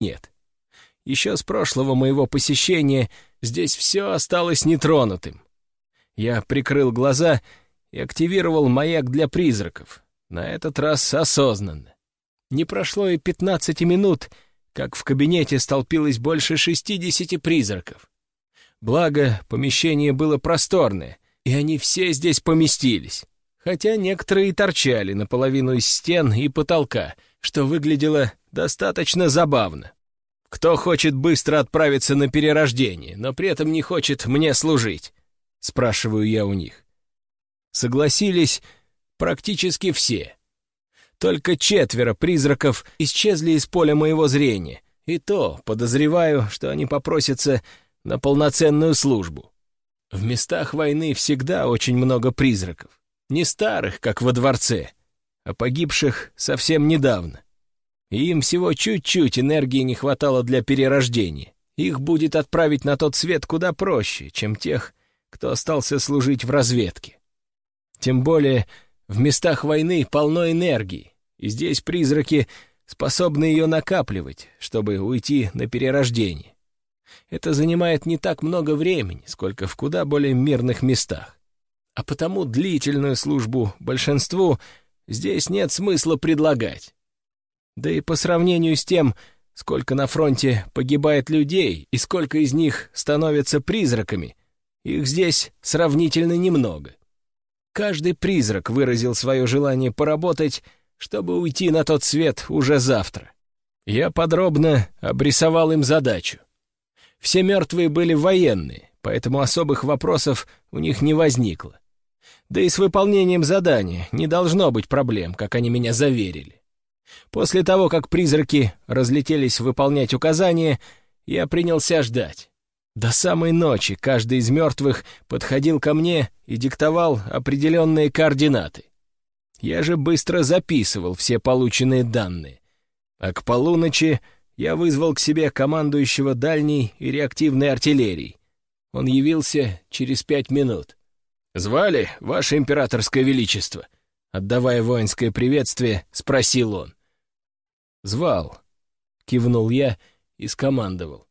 нет. Еще с прошлого моего посещения здесь все осталось нетронутым. Я прикрыл глаза и активировал маяк для призраков, на этот раз осознанно. Не прошло и пятнадцати минут, как в кабинете столпилось больше шестидесяти призраков. Благо, помещение было просторное, и они все здесь поместились, хотя некоторые и торчали наполовину из стен и потолка, что выглядело достаточно забавно. Кто хочет быстро отправиться на перерождение, но при этом не хочет мне служить? Спрашиваю я у них. Согласились практически все. Только четверо призраков исчезли из поля моего зрения, и то подозреваю, что они попросятся на полноценную службу. В местах войны всегда очень много призраков. Не старых, как во дворце, а погибших совсем недавно. Им всего чуть-чуть энергии не хватало для перерождения. Их будет отправить на тот свет куда проще, чем тех, кто остался служить в разведке. Тем более в местах войны полно энергии, и здесь призраки способны ее накапливать, чтобы уйти на перерождение. Это занимает не так много времени, сколько в куда более мирных местах. А потому длительную службу большинству здесь нет смысла предлагать. Да и по сравнению с тем, сколько на фронте погибает людей и сколько из них становятся призраками, их здесь сравнительно немного. Каждый призрак выразил свое желание поработать, чтобы уйти на тот свет уже завтра. Я подробно обрисовал им задачу. Все мертвые были военные, поэтому особых вопросов у них не возникло. Да и с выполнением задания не должно быть проблем, как они меня заверили. После того, как призраки разлетелись выполнять указания, я принялся ждать. До самой ночи каждый из мертвых подходил ко мне и диктовал определенные координаты. Я же быстро записывал все полученные данные. А к полуночи я вызвал к себе командующего дальней и реактивной артиллерией. Он явился через пять минут. «Звали, Ваше Императорское Величество?» Отдавая воинское приветствие, спросил он. «Звал», — кивнул я и скомандовал.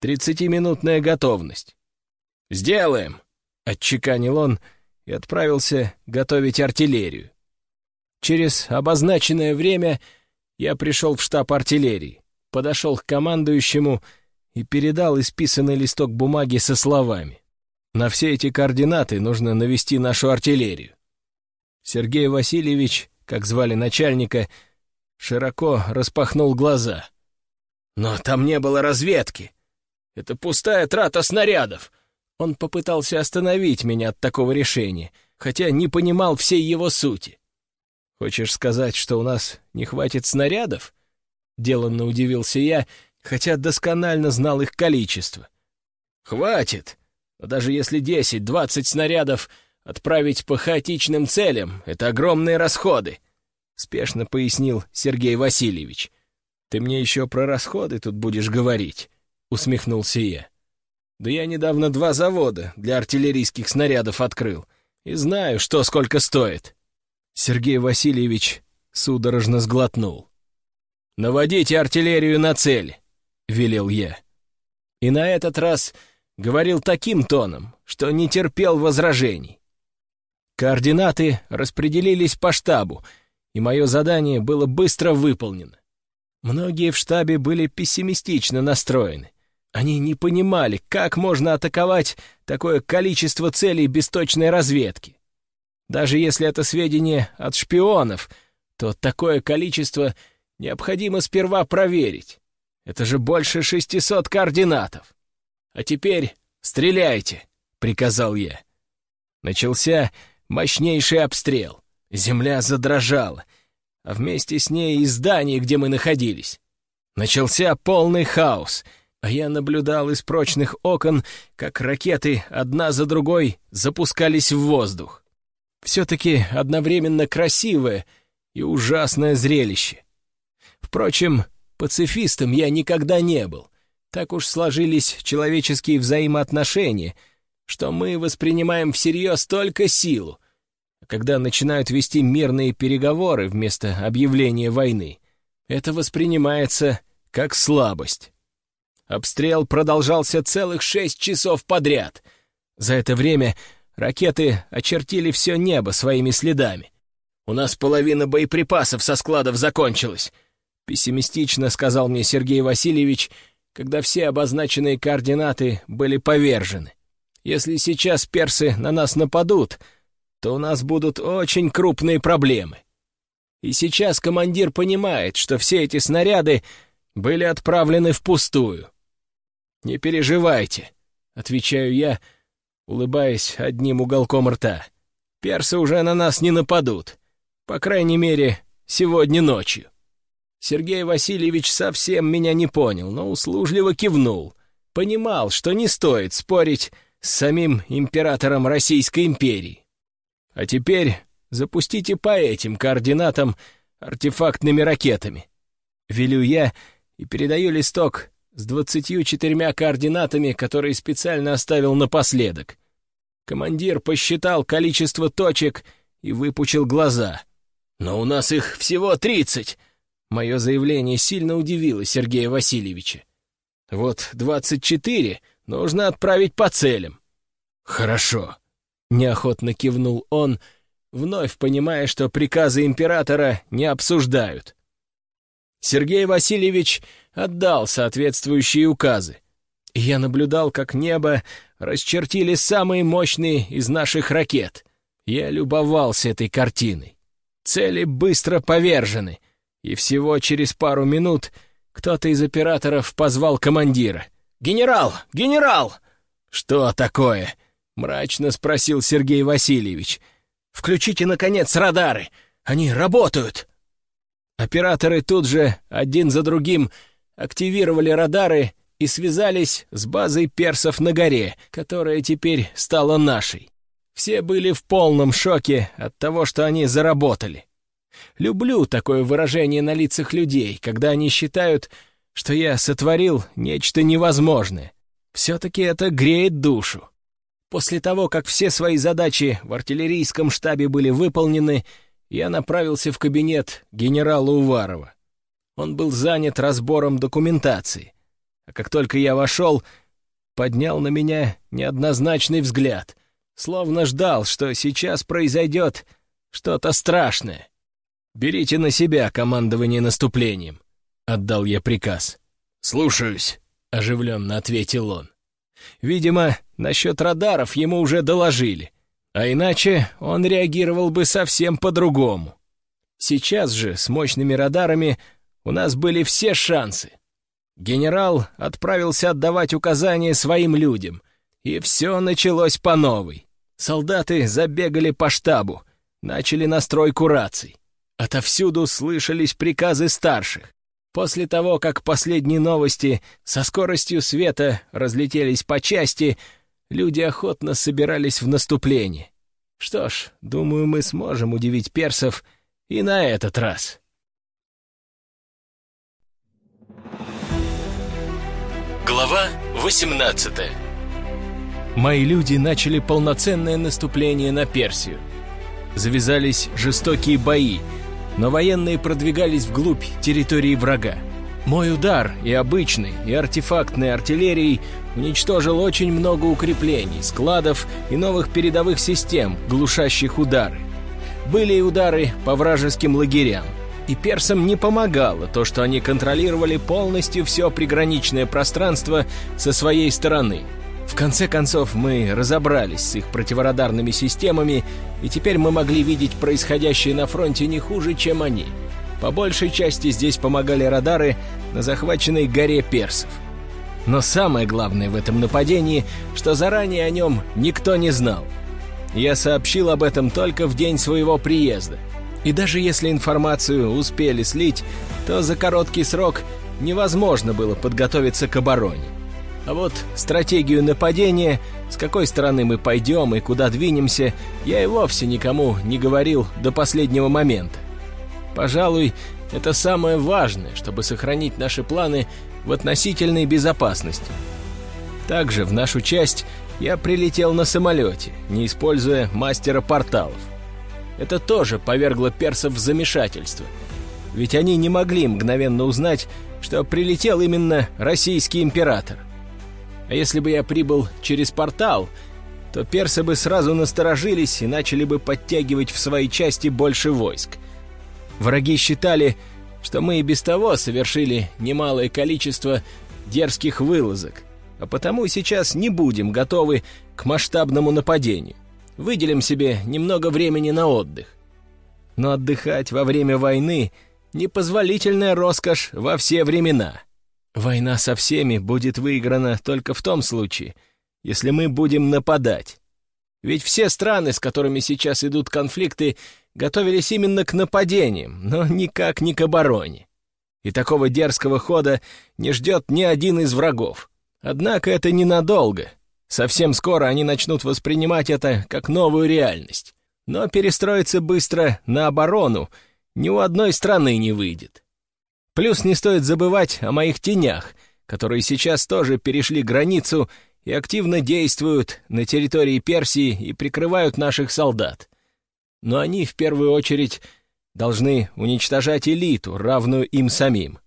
Тридцатиминутная готовность. «Сделаем!» — отчеканил он и отправился готовить артиллерию. Через обозначенное время я пришел в штаб артиллерии, подошел к командующему и передал исписанный листок бумаги со словами. На все эти координаты нужно навести нашу артиллерию. Сергей Васильевич, как звали начальника, широко распахнул глаза. «Но там не было разведки. Это пустая трата снарядов. Он попытался остановить меня от такого решения, хотя не понимал всей его сути. «Хочешь сказать, что у нас не хватит снарядов?» Деланно удивился я, хотя досконально знал их количество. «Хватит! Но даже если десять-двадцать снарядов отправить по хаотичным целям, это огромные расходы!» — спешно пояснил Сергей Васильевич. «Ты мне еще про расходы тут будешь говорить?» усмехнулся я. «Да я недавно два завода для артиллерийских снарядов открыл и знаю, что сколько стоит». Сергей Васильевич судорожно сглотнул. «Наводите артиллерию на цель», — велел я. И на этот раз говорил таким тоном, что не терпел возражений. Координаты распределились по штабу, и мое задание было быстро выполнено. Многие в штабе были пессимистично настроены. Они не понимали, как можно атаковать такое количество целей без точной разведки. Даже если это сведения от шпионов, то такое количество необходимо сперва проверить. Это же больше шестисот координатов. А теперь стреляйте, — приказал я. Начался мощнейший обстрел. Земля задрожала, а вместе с ней и здание, где мы находились. Начался полный хаос — а я наблюдал из прочных окон, как ракеты одна за другой запускались в воздух. Все-таки одновременно красивое и ужасное зрелище. Впрочем, пацифистом я никогда не был. Так уж сложились человеческие взаимоотношения, что мы воспринимаем всерьез только силу. Когда начинают вести мирные переговоры вместо объявления войны, это воспринимается как слабость. Обстрел продолжался целых шесть часов подряд. За это время ракеты очертили все небо своими следами. «У нас половина боеприпасов со складов закончилась», — пессимистично сказал мне Сергей Васильевич, когда все обозначенные координаты были повержены. «Если сейчас персы на нас нападут, то у нас будут очень крупные проблемы. И сейчас командир понимает, что все эти снаряды были отправлены впустую. «Не переживайте», — отвечаю я, улыбаясь одним уголком рта. «Персы уже на нас не нападут. По крайней мере, сегодня ночью». Сергей Васильевич совсем меня не понял, но услужливо кивнул. Понимал, что не стоит спорить с самим императором Российской империи. А теперь запустите по этим координатам артефактными ракетами. Велю я и передаю листок с двадцатью четырьмя координатами, которые специально оставил напоследок. Командир посчитал количество точек и выпучил глаза. «Но у нас их всего тридцать!» Мое заявление сильно удивило Сергея Васильевича. «Вот двадцать четыре нужно отправить по целям». «Хорошо», — неохотно кивнул он, вновь понимая, что приказы императора не обсуждают. Сергей Васильевич отдал соответствующие указы. я наблюдал, как небо расчертили самые мощные из наших ракет. Я любовался этой картиной. Цели быстро повержены, и всего через пару минут кто-то из операторов позвал командира. «Генерал! Генерал!» «Что такое?» — мрачно спросил Сергей Васильевич. «Включите, наконец, радары! Они работают!» Операторы тут же, один за другим, активировали радары и связались с базой персов на горе, которая теперь стала нашей. Все были в полном шоке от того, что они заработали. Люблю такое выражение на лицах людей, когда они считают, что я сотворил нечто невозможное. Все-таки это греет душу. После того, как все свои задачи в артиллерийском штабе были выполнены, я направился в кабинет генерала Уварова. Он был занят разбором документации, а как только я вошел, поднял на меня неоднозначный взгляд, словно ждал, что сейчас произойдет что-то страшное. «Берите на себя командование наступлением», — отдал я приказ. «Слушаюсь», — оживленно ответил он. Видимо, насчет радаров ему уже доложили. А иначе он реагировал бы совсем по-другому. Сейчас же с мощными радарами у нас были все шансы. Генерал отправился отдавать указания своим людям, и все началось по новой. Солдаты забегали по штабу, начали настройку раций. Отовсюду слышались приказы старших. После того, как последние новости со скоростью света разлетелись по части, люди охотно собирались в наступление. Что ж, думаю, мы сможем удивить персов и на этот раз. Глава 18 Мои люди начали полноценное наступление на Персию. Завязались жестокие бои, но военные продвигались вглубь территории врага. Мой удар и обычной, и артефактной артиллерией уничтожил очень много укреплений, складов и новых передовых систем, глушащих удары. Были и удары по вражеским лагерям. И персам не помогало то, что они контролировали полностью все приграничное пространство со своей стороны. В конце концов, мы разобрались с их противорадарными системами, и теперь мы могли видеть происходящее на фронте не хуже, чем они — по большей части здесь помогали радары на захваченной горе персов. Но самое главное в этом нападении, что заранее о нем никто не знал. Я сообщил об этом только в день своего приезда. И даже если информацию успели слить, то за короткий срок невозможно было подготовиться к обороне. А вот стратегию нападения, с какой стороны мы пойдем и куда двинемся, я и вовсе никому не говорил до последнего момента. Пожалуй, это самое важное, чтобы сохранить наши планы в относительной безопасности. Также в нашу часть я прилетел на самолете, не используя мастера порталов. Это тоже повергло персов в замешательство. Ведь они не могли мгновенно узнать, что прилетел именно российский император. А если бы я прибыл через портал, то персы бы сразу насторожились и начали бы подтягивать в свои части больше войск. Враги считали, что мы и без того совершили немалое количество дерзких вылазок, а потому сейчас не будем готовы к масштабному нападению. Выделим себе немного времени на отдых. Но отдыхать во время войны — непозволительная роскошь во все времена. Война со всеми будет выиграна только в том случае, если мы будем нападать. Ведь все страны, с которыми сейчас идут конфликты, готовились именно к нападениям, но никак не к обороне. И такого дерзкого хода не ждет ни один из врагов. Однако это ненадолго. Совсем скоро они начнут воспринимать это как новую реальность. Но перестроиться быстро на оборону ни у одной страны не выйдет. Плюс не стоит забывать о моих тенях, которые сейчас тоже перешли границу и активно действуют на территории Персии и прикрывают наших солдат. Но они в первую очередь должны уничтожать элиту, равную им самим.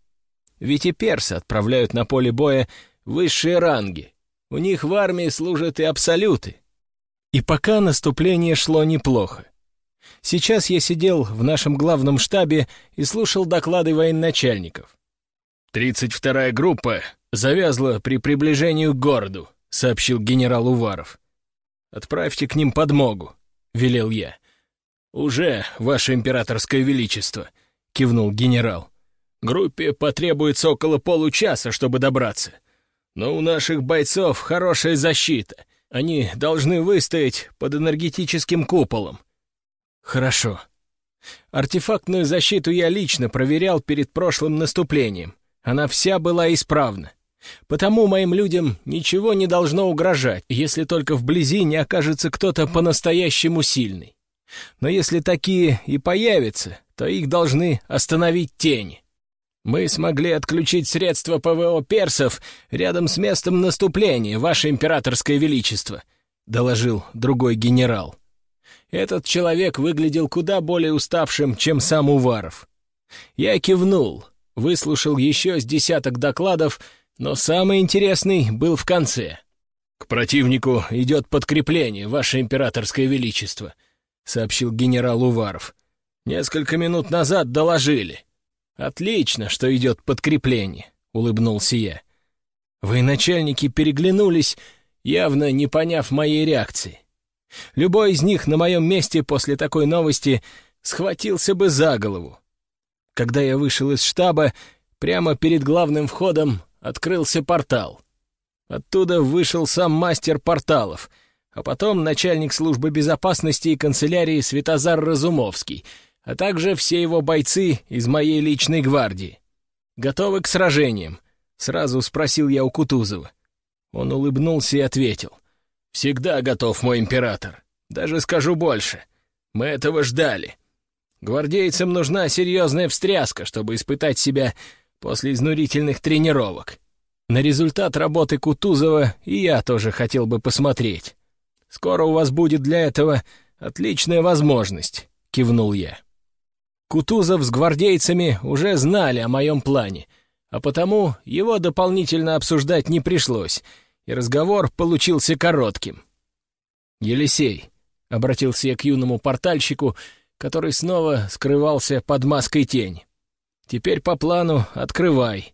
Ведь и персы отправляют на поле боя высшие ранги. У них в армии служат и абсолюты. И пока наступление шло неплохо. Сейчас я сидел в нашем главном штабе и слушал доклады военачальников. «Тридцать вторая группа завязла при приближении к городу», — сообщил генерал Уваров. «Отправьте к ним подмогу», — велел я. «Уже, ваше императорское величество», — кивнул генерал. «Группе потребуется около получаса, чтобы добраться. Но у наших бойцов хорошая защита. Они должны выстоять под энергетическим куполом». «Хорошо. Артефактную защиту я лично проверял перед прошлым наступлением. Она вся была исправна. Потому моим людям ничего не должно угрожать, если только вблизи не окажется кто-то по-настоящему сильный. Но если такие и появятся, то их должны остановить тени. Мы смогли отключить средства ПВО персов рядом с местом наступления, ваше императорское величество», — доложил другой генерал. Этот человек выглядел куда более уставшим, чем сам Уваров. Я кивнул, выслушал еще с десяток докладов, но самый интересный был в конце. «К противнику идет подкрепление, ваше императорское величество», — сообщил генерал Уваров. «Несколько минут назад доложили». «Отлично, что идет подкрепление», — улыбнулся я. Вы, начальники, переглянулись, явно не поняв моей реакции. Любой из них на моем месте после такой новости схватился бы за голову. Когда я вышел из штаба, прямо перед главным входом открылся портал. Оттуда вышел сам мастер порталов — а потом начальник службы безопасности и канцелярии Светозар Разумовский, а также все его бойцы из моей личной гвардии. «Готовы к сражениям?» — сразу спросил я у Кутузова. Он улыбнулся и ответил. «Всегда готов, мой император. Даже скажу больше. Мы этого ждали. Гвардейцам нужна серьезная встряска, чтобы испытать себя после изнурительных тренировок. На результат работы Кутузова и я тоже хотел бы посмотреть. Скоро у вас будет для этого отличная возможность», — кивнул я. Кутузов с гвардейцами уже знали о моем плане, а потому его дополнительно обсуждать не пришлось, и разговор получился коротким. «Елисей», — обратился я к юному портальщику, который снова скрывался под маской тень. «Теперь по плану открывай».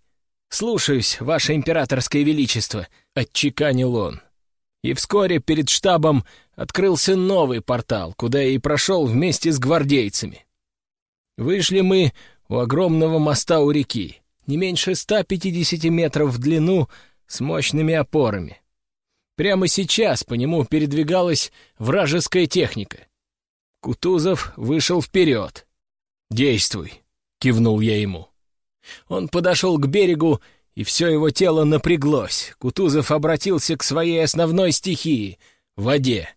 «Слушаюсь, ваше императорское величество», — отчеканил он. И вскоре перед штабом открылся новый портал, куда я и прошел вместе с гвардейцами. Вышли мы у огромного моста у реки, не меньше 150 метров в длину, с мощными опорами. Прямо сейчас по нему передвигалась вражеская техника. Кутузов вышел вперед. «Действуй», — кивнул я ему. Он подошел к берегу и все его тело напряглось. Кутузов обратился к своей основной стихии — воде.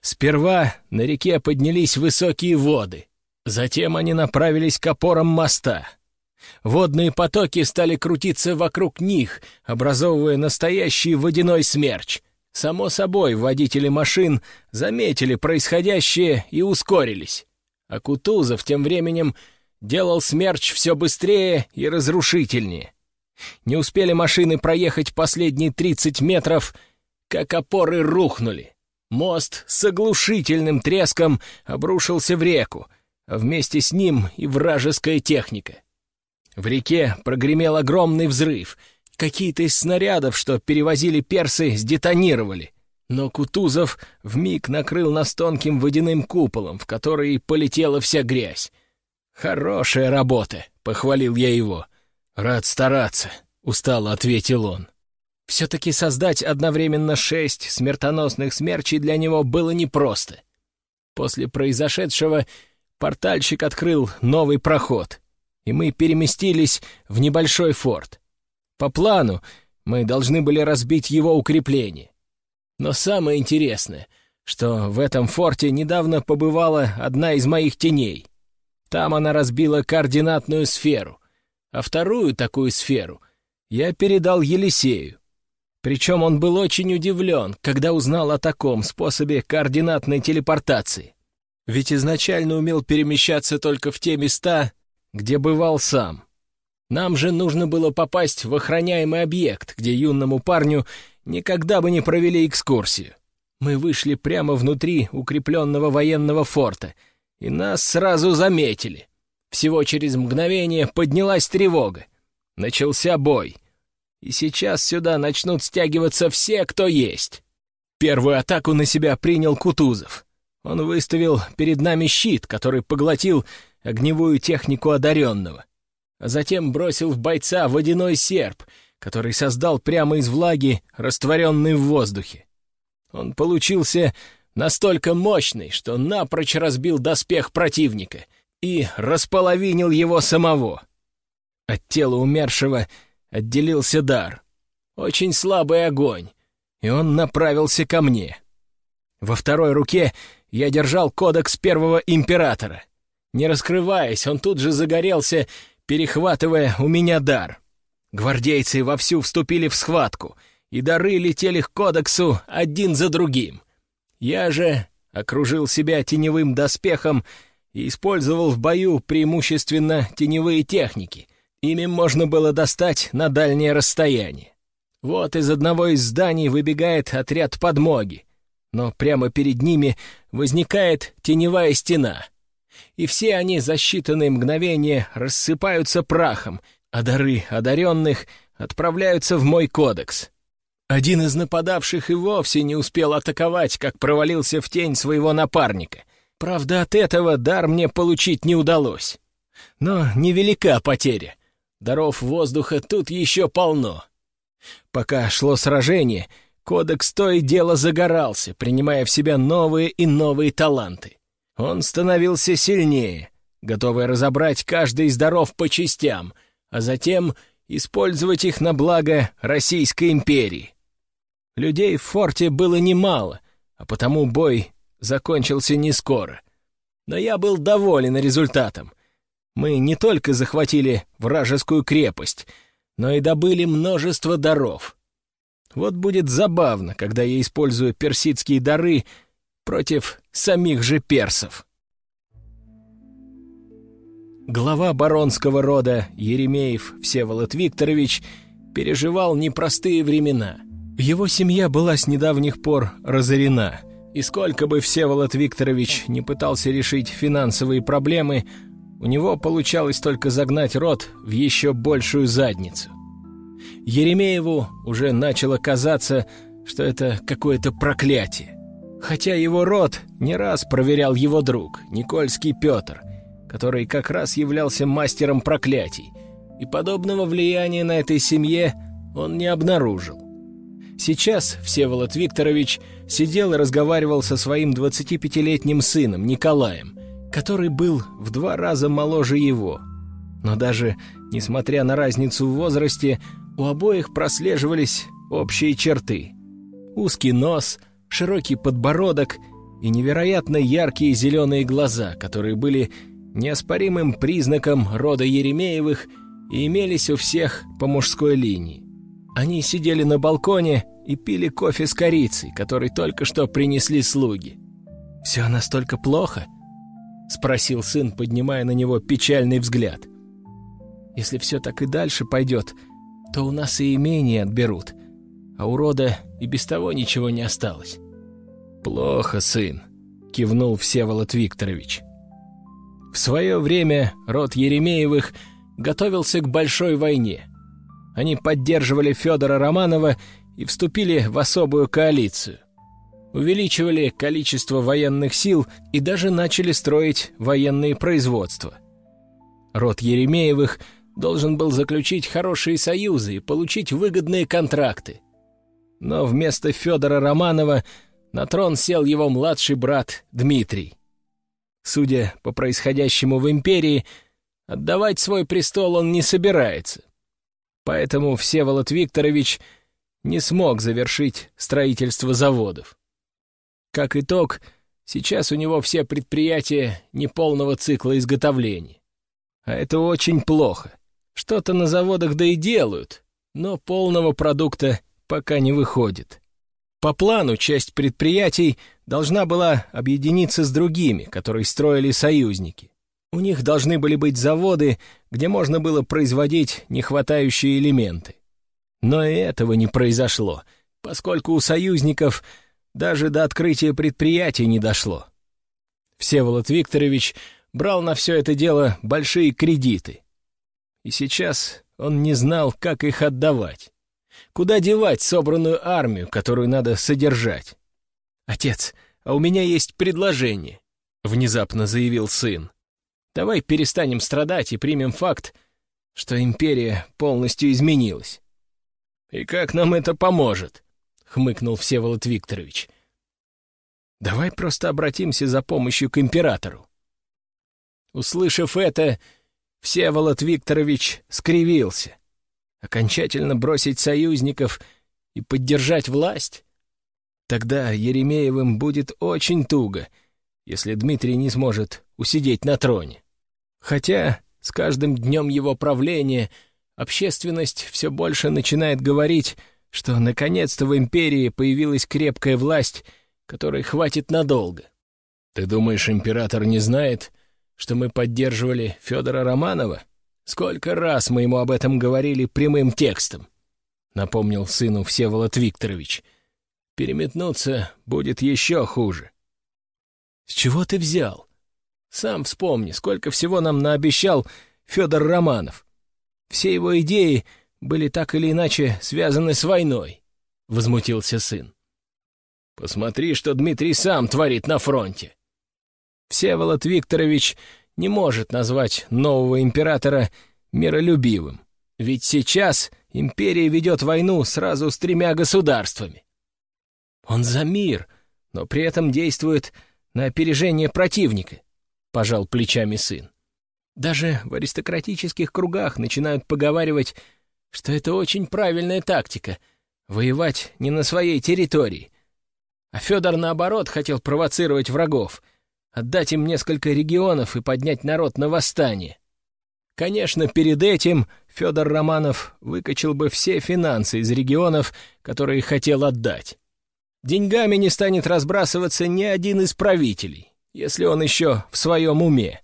Сперва на реке поднялись высокие воды, затем они направились к опорам моста. Водные потоки стали крутиться вокруг них, образовывая настоящий водяной смерч. Само собой, водители машин заметили происходящее и ускорились. А Кутузов тем временем делал смерч все быстрее и разрушительнее. Не успели машины проехать последние 30 метров, как опоры рухнули. Мост с оглушительным треском обрушился в реку, а вместе с ним и вражеская техника. В реке прогремел огромный взрыв. Какие-то из снарядов, что перевозили персы, сдетонировали. Но Кутузов вмиг накрыл нас тонким водяным куполом, в который полетела вся грязь. «Хорошая работа», — похвалил я его. «Рад стараться», — устало ответил он. Все-таки создать одновременно шесть смертоносных смерчей для него было непросто. После произошедшего портальщик открыл новый проход, и мы переместились в небольшой форт. По плану мы должны были разбить его укрепление. Но самое интересное, что в этом форте недавно побывала одна из моих теней. Там она разбила координатную сферу, а вторую такую сферу я передал Елисею. Причем он был очень удивлен, когда узнал о таком способе координатной телепортации. Ведь изначально умел перемещаться только в те места, где бывал сам. Нам же нужно было попасть в охраняемый объект, где юному парню никогда бы не провели экскурсию. Мы вышли прямо внутри укрепленного военного форта, и нас сразу заметили. Всего через мгновение поднялась тревога. Начался бой. И сейчас сюда начнут стягиваться все, кто есть. Первую атаку на себя принял Кутузов. Он выставил перед нами щит, который поглотил огневую технику одаренного, а затем бросил в бойца водяной серп, который создал прямо из влаги, растворенный в воздухе. Он получился настолько мощный, что напрочь разбил доспех противника и располовинил его самого. От тела умершего отделился дар. Очень слабый огонь, и он направился ко мне. Во второй руке я держал кодекс первого императора. Не раскрываясь, он тут же загорелся, перехватывая у меня дар. Гвардейцы вовсю вступили в схватку, и дары летели к кодексу один за другим. Я же окружил себя теневым доспехом и использовал в бою преимущественно теневые техники — Ими можно было достать на дальнее расстояние. Вот из одного из зданий выбегает отряд подмоги, но прямо перед ними возникает теневая стена. И все они за считанные мгновения рассыпаются прахом, а дары одаренных отправляются в мой кодекс. Один из нападавших и вовсе не успел атаковать, как провалился в тень своего напарника. Правда, от этого дар мне получить не удалось. Но невелика потеря — Даров воздуха тут еще полно. Пока шло сражение, кодекс то и дело загорался, принимая в себя новые и новые таланты. Он становился сильнее, готовый разобрать каждый из даров по частям, а затем использовать их на благо Российской империи. Людей в форте было немало, а потому бой закончился не скоро. Но я был доволен результатом — мы не только захватили вражескую крепость, но и добыли множество даров. Вот будет забавно, когда я использую персидские дары против самих же персов. Глава баронского рода Еремеев Всеволод Викторович переживал непростые времена. Его семья была с недавних пор разорена, и сколько бы Всеволод Викторович не пытался решить финансовые проблемы, у него получалось только загнать рот в еще большую задницу. Еремееву уже начало казаться, что это какое-то проклятие. Хотя его род не раз проверял его друг, Никольский Петр, который как раз являлся мастером проклятий, и подобного влияния на этой семье он не обнаружил. Сейчас Всеволод Викторович сидел и разговаривал со своим 25-летним сыном Николаем, который был в два раза моложе его. Но даже несмотря на разницу в возрасте, у обоих прослеживались общие черты. Узкий нос, широкий подбородок и невероятно яркие зеленые глаза, которые были неоспоримым признаком рода Еремеевых и имелись у всех по мужской линии. Они сидели на балконе и пили кофе с корицей, который только что принесли слуги. «Все настолько плохо?» — спросил сын, поднимая на него печальный взгляд. «Если все так и дальше пойдет, то у нас и имение отберут, а у рода и без того ничего не осталось». «Плохо, сын», — кивнул Всеволод Викторович. В свое время род Еремеевых готовился к большой войне. Они поддерживали Федора Романова и вступили в особую коалицию. Увеличивали количество военных сил и даже начали строить военные производства. Род Еремеевых должен был заключить хорошие союзы и получить выгодные контракты. Но вместо Федора Романова на трон сел его младший брат Дмитрий. Судя по происходящему в империи, отдавать свой престол он не собирается. Поэтому Всеволод Викторович не смог завершить строительство заводов. Как итог, сейчас у него все предприятия неполного цикла изготовления. А это очень плохо. Что-то на заводах да и делают, но полного продукта пока не выходит. По плану часть предприятий должна была объединиться с другими, которые строили союзники. У них должны были быть заводы, где можно было производить нехватающие элементы. Но и этого не произошло, поскольку у союзников даже до открытия предприятий не дошло. Всеволод Викторович брал на все это дело большие кредиты. И сейчас он не знал, как их отдавать. Куда девать собранную армию, которую надо содержать? «Отец, а у меня есть предложение», — внезапно заявил сын. «Давай перестанем страдать и примем факт, что империя полностью изменилась». «И как нам это поможет?» — хмыкнул Всеволод Викторович. «Давай просто обратимся за помощью к императору». Услышав это, Всеволод Викторович скривился. Окончательно бросить союзников и поддержать власть? Тогда Еремеевым будет очень туго, если Дмитрий не сможет усидеть на троне. Хотя с каждым днем его правления общественность все больше начинает говорить, что наконец-то в империи появилась крепкая власть, которой хватит надолго. Ты думаешь, император не знает, что мы поддерживали Федора Романова? Сколько раз мы ему об этом говорили прямым текстом?» — напомнил сыну Всеволод Викторович. «Переметнуться будет еще хуже». «С чего ты взял? Сам вспомни, сколько всего нам наобещал Федор Романов. Все его идеи были так или иначе связаны с войной», — возмутился сын. «Посмотри, что Дмитрий сам творит на фронте». Всеволод Викторович не может назвать нового императора миролюбивым. Ведь сейчас империя ведет войну сразу с тремя государствами. Он за мир, но при этом действует на опережение противника, — пожал плечами сын. Даже в аристократических кругах начинают поговаривать, что это очень правильная тактика — воевать не на своей территории. А Федор, наоборот, хотел провоцировать врагов — отдать им несколько регионов и поднять народ на восстание. Конечно, перед этим Федор Романов выкачал бы все финансы из регионов, которые хотел отдать. Деньгами не станет разбрасываться ни один из правителей, если он еще в своем уме.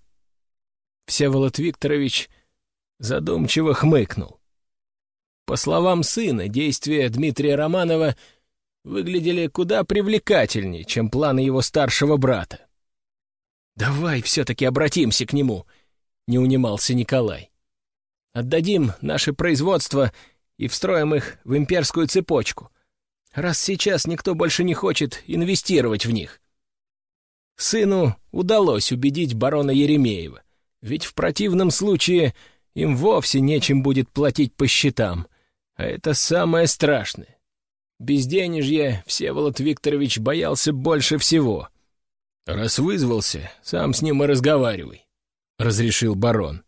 Всеволод Викторович задумчиво хмыкнул. По словам сына, действия Дмитрия Романова выглядели куда привлекательнее, чем планы его старшего брата. «Давай все-таки обратимся к нему», — не унимался Николай. «Отдадим наше производство и встроим их в имперскую цепочку, раз сейчас никто больше не хочет инвестировать в них». Сыну удалось убедить барона Еремеева, ведь в противном случае им вовсе нечем будет платить по счетам, а это самое страшное. Безденежье Всеволод Викторович боялся больше всего — «Раз вызвался, сам с ним и разговаривай», — разрешил барон.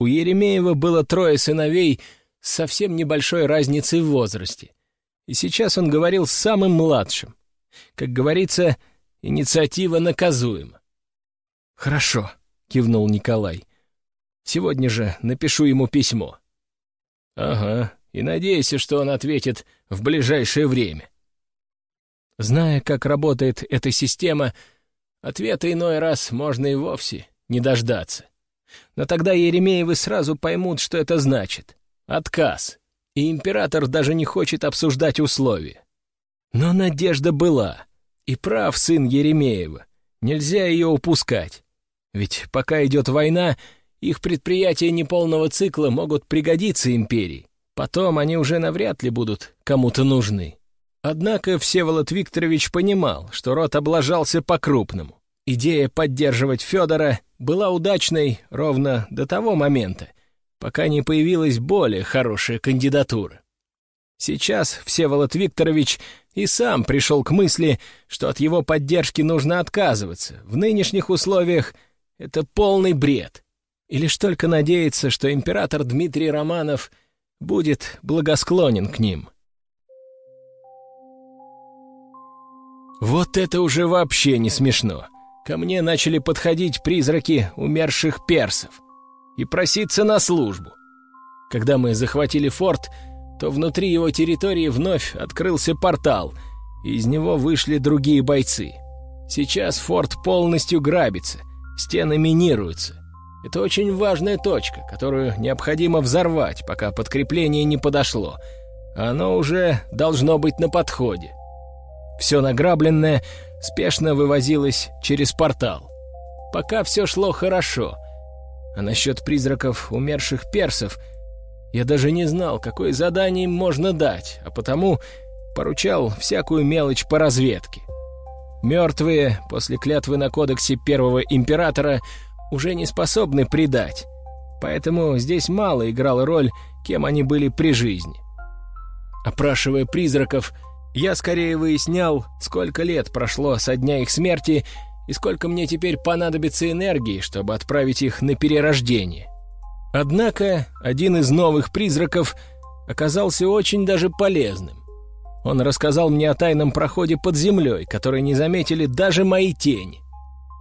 У Еремеева было трое сыновей с совсем небольшой разницей в возрасте, и сейчас он говорил с самым младшим. Как говорится, инициатива наказуема. «Хорошо», — кивнул Николай. «Сегодня же напишу ему письмо». «Ага, и надейся, что он ответит в ближайшее время». Зная, как работает эта система, ответа иной раз можно и вовсе не дождаться. Но тогда Еремеевы сразу поймут, что это значит. Отказ. и император даже не хочет обсуждать условия. Но надежда была, и прав сын Еремеева, нельзя ее упускать. Ведь пока идет война, их предприятия неполного цикла могут пригодиться империи. Потом они уже навряд ли будут кому-то нужны. Однако Всеволод Викторович понимал, что рот облажался по-крупному. Идея поддерживать Федора была удачной ровно до того момента, пока не появилась более хорошая кандидатура. Сейчас Всеволод Викторович и сам пришел к мысли, что от его поддержки нужно отказываться. В нынешних условиях это полный бред. И лишь только надеяться, что император Дмитрий Романов будет благосклонен к ним. Вот это уже вообще не смешно. Ко мне начали подходить призраки умерших персов и проситься на службу. Когда мы захватили форт, то внутри его территории вновь открылся портал, из него вышли другие бойцы. Сейчас форт полностью грабится, стены минируются. Это очень важная точка, которую необходимо взорвать, пока подкрепление не подошло. Оно уже должно быть на подходе. Все награбленное спешно вывозилось через портал. Пока все шло хорошо. А насчет призраков умерших персов я даже не знал, какое задание им можно дать, а потому поручал всякую мелочь по разведке. Мертвые после клятвы на кодексе первого императора уже не способны предать, поэтому здесь мало играла роль, кем они были при жизни. Опрашивая призраков, я скорее выяснял, сколько лет прошло со дня их смерти и сколько мне теперь понадобится энергии, чтобы отправить их на перерождение. Однако один из новых призраков оказался очень даже полезным. Он рассказал мне о тайном проходе под землей, который не заметили даже мои тени.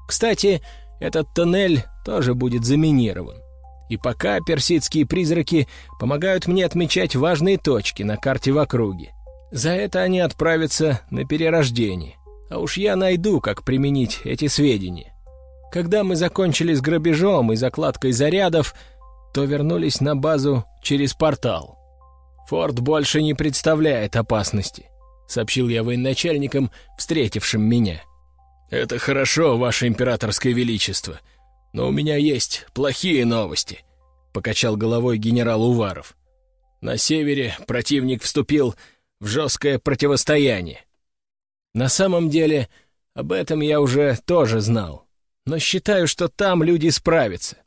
Кстати, этот тоннель тоже будет заминирован. И пока персидские призраки помогают мне отмечать важные точки на карте в округе. За это они отправятся на перерождение. А уж я найду, как применить эти сведения. Когда мы закончили с грабежом и закладкой зарядов, то вернулись на базу через портал. «Форт больше не представляет опасности», — сообщил я военачальникам, встретившим меня. «Это хорошо, Ваше Императорское Величество, но у меня есть плохие новости», — покачал головой генерал Уваров. «На севере противник вступил в жесткое противостояние. На самом деле, об этом я уже тоже знал. Но считаю, что там люди справятся.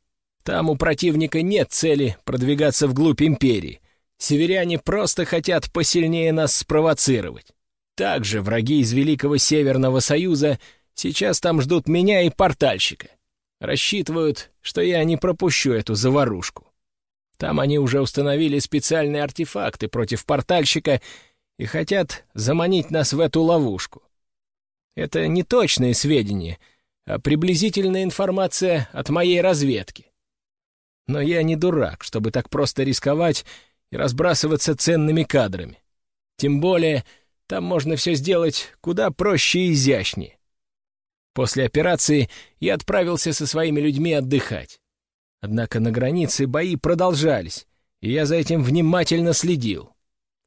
Там у противника нет цели продвигаться вглубь империи. Северяне просто хотят посильнее нас спровоцировать. Также враги из Великого Северного Союза сейчас там ждут меня и портальщика. Рассчитывают, что я не пропущу эту заварушку. Там они уже установили специальные артефакты против портальщика и хотят заманить нас в эту ловушку. Это не точные сведения, а приблизительная информация от моей разведки. Но я не дурак, чтобы так просто рисковать и разбрасываться ценными кадрами. Тем более, там можно все сделать куда проще и изящнее. После операции я отправился со своими людьми отдыхать. Однако на границе бои продолжались, и я за этим внимательно следил.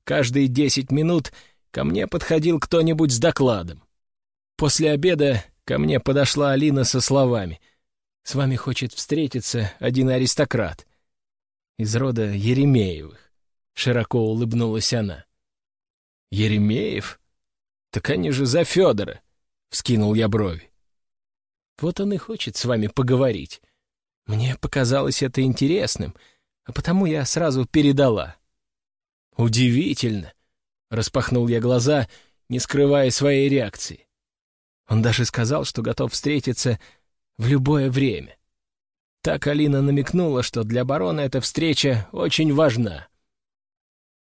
Каждые десять минут ко мне подходил кто-нибудь с докладом. После обеда ко мне подошла Алина со словами. «С вами хочет встретиться один аристократ из рода Еремеевых», — широко улыбнулась она. «Еремеев? Так они же за Федора», — вскинул я брови. «Вот он и хочет с вами поговорить. Мне показалось это интересным, а потому я сразу передала». «Удивительно!» — распахнул я глаза, не скрывая своей реакции. Он даже сказал, что готов встретиться в любое время. Так Алина намекнула, что для барона эта встреча очень важна.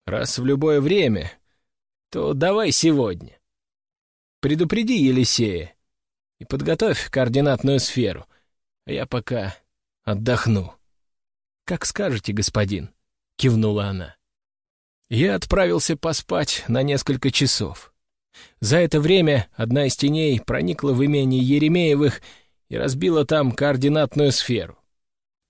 «Раз в любое время, то давай сегодня. Предупреди Елисея и подготовь координатную сферу, а я пока отдохну». «Как скажете, господин», — кивнула она. Я отправился поспать на несколько часов. За это время одна из теней проникла в имение Еремеевых и разбила там координатную сферу.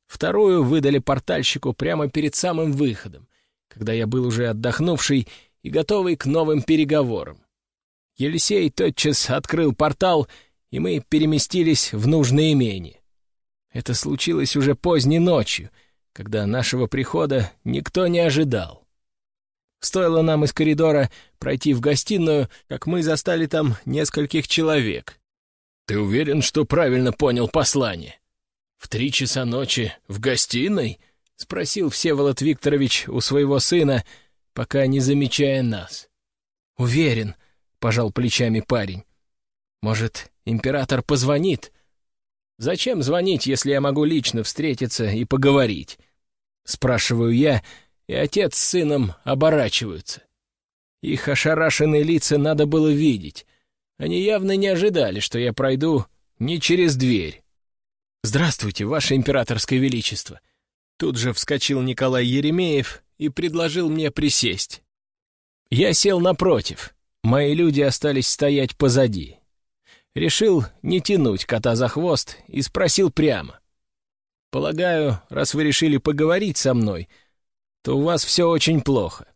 Вторую выдали портальщику прямо перед самым выходом, когда я был уже отдохнувший и готовый к новым переговорам. Елисей тотчас открыл портал, и мы переместились в нужное имение. Это случилось уже поздней ночью, когда нашего прихода никто не ожидал. Стоило нам из коридора пройти в гостиную, как мы застали там нескольких человек. «Ты уверен, что правильно понял послание? В три часа ночи в гостиной?» — спросил Всеволод Викторович у своего сына, пока не замечая нас. «Уверен», — пожал плечами парень. «Может, император позвонит?» «Зачем звонить, если я могу лично встретиться и поговорить?» Спрашиваю я, и отец с сыном оборачиваются. Их ошарашенные лица надо было видеть. Они явно не ожидали, что я пройду не через дверь. «Здравствуйте, Ваше Императорское Величество!» Тут же вскочил Николай Еремеев и предложил мне присесть. Я сел напротив, мои люди остались стоять позади. Решил не тянуть кота за хвост и спросил прямо. «Полагаю, раз вы решили поговорить со мной, то у вас все очень плохо.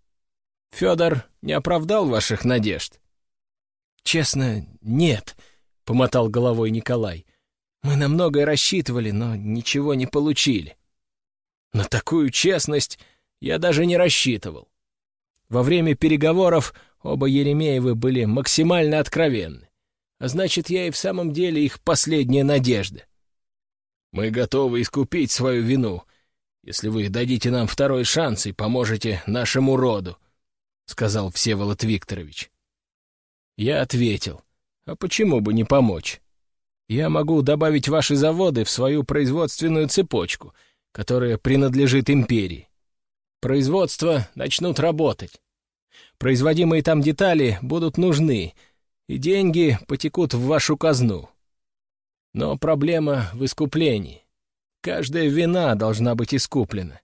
Федор не оправдал ваших надежд?» «Честно, нет», — помотал головой Николай. «Мы на многое рассчитывали, но ничего не получили». На такую честность я даже не рассчитывал. Во время переговоров оба Еремеевы были максимально откровенны. А значит, я и в самом деле их последняя надежда. Мы готовы искупить свою вину, если вы дадите нам второй шанс и поможете нашему роду, — сказал Всеволод Викторович. Я ответил, а почему бы не помочь? Я могу добавить ваши заводы в свою производственную цепочку, которая принадлежит империи. Производства начнут работать. Производимые там детали будут нужны, и деньги потекут в вашу казну. Но проблема в искуплении. Каждая вина должна быть искуплена.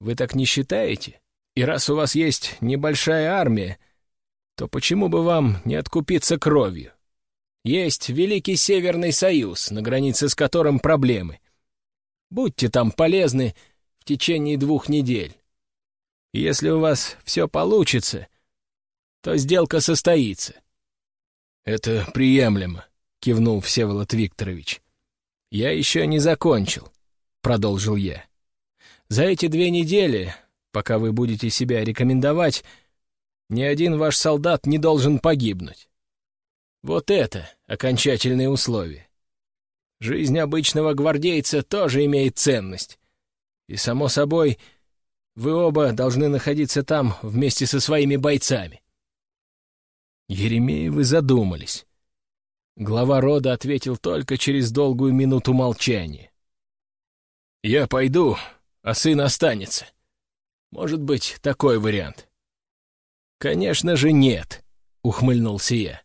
Вы так не считаете? И раз у вас есть небольшая армия, то почему бы вам не откупиться кровью? Есть Великий Северный Союз, на границе с которым проблемы. Будьте там полезны в течение двух недель. если у вас все получится, то сделка состоится. Это приемлемо. — кивнул Всеволод Викторович. «Я еще не закончил», — продолжил я. «За эти две недели, пока вы будете себя рекомендовать, ни один ваш солдат не должен погибнуть. Вот это окончательные условия. Жизнь обычного гвардейца тоже имеет ценность. И, само собой, вы оба должны находиться там вместе со своими бойцами». Еремеевы задумались. Глава рода ответил только через долгую минуту молчания. «Я пойду, а сын останется. Может быть, такой вариант?» «Конечно же нет», — ухмыльнулся я.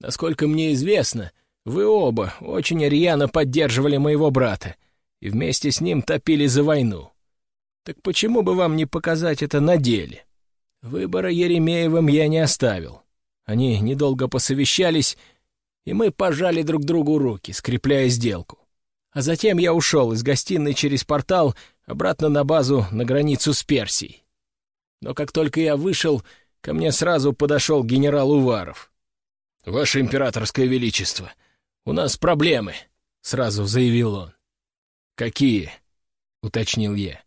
«Насколько мне известно, вы оба очень рьяно поддерживали моего брата и вместе с ним топили за войну. Так почему бы вам не показать это на деле?» Выбора Еремеевым я не оставил. Они недолго посовещались и мы пожали друг другу руки, скрепляя сделку. А затем я ушел из гостиной через портал обратно на базу на границу с Персией. Но как только я вышел, ко мне сразу подошел генерал Уваров. «Ваше императорское величество, у нас проблемы», — сразу заявил он. «Какие?» — уточнил я.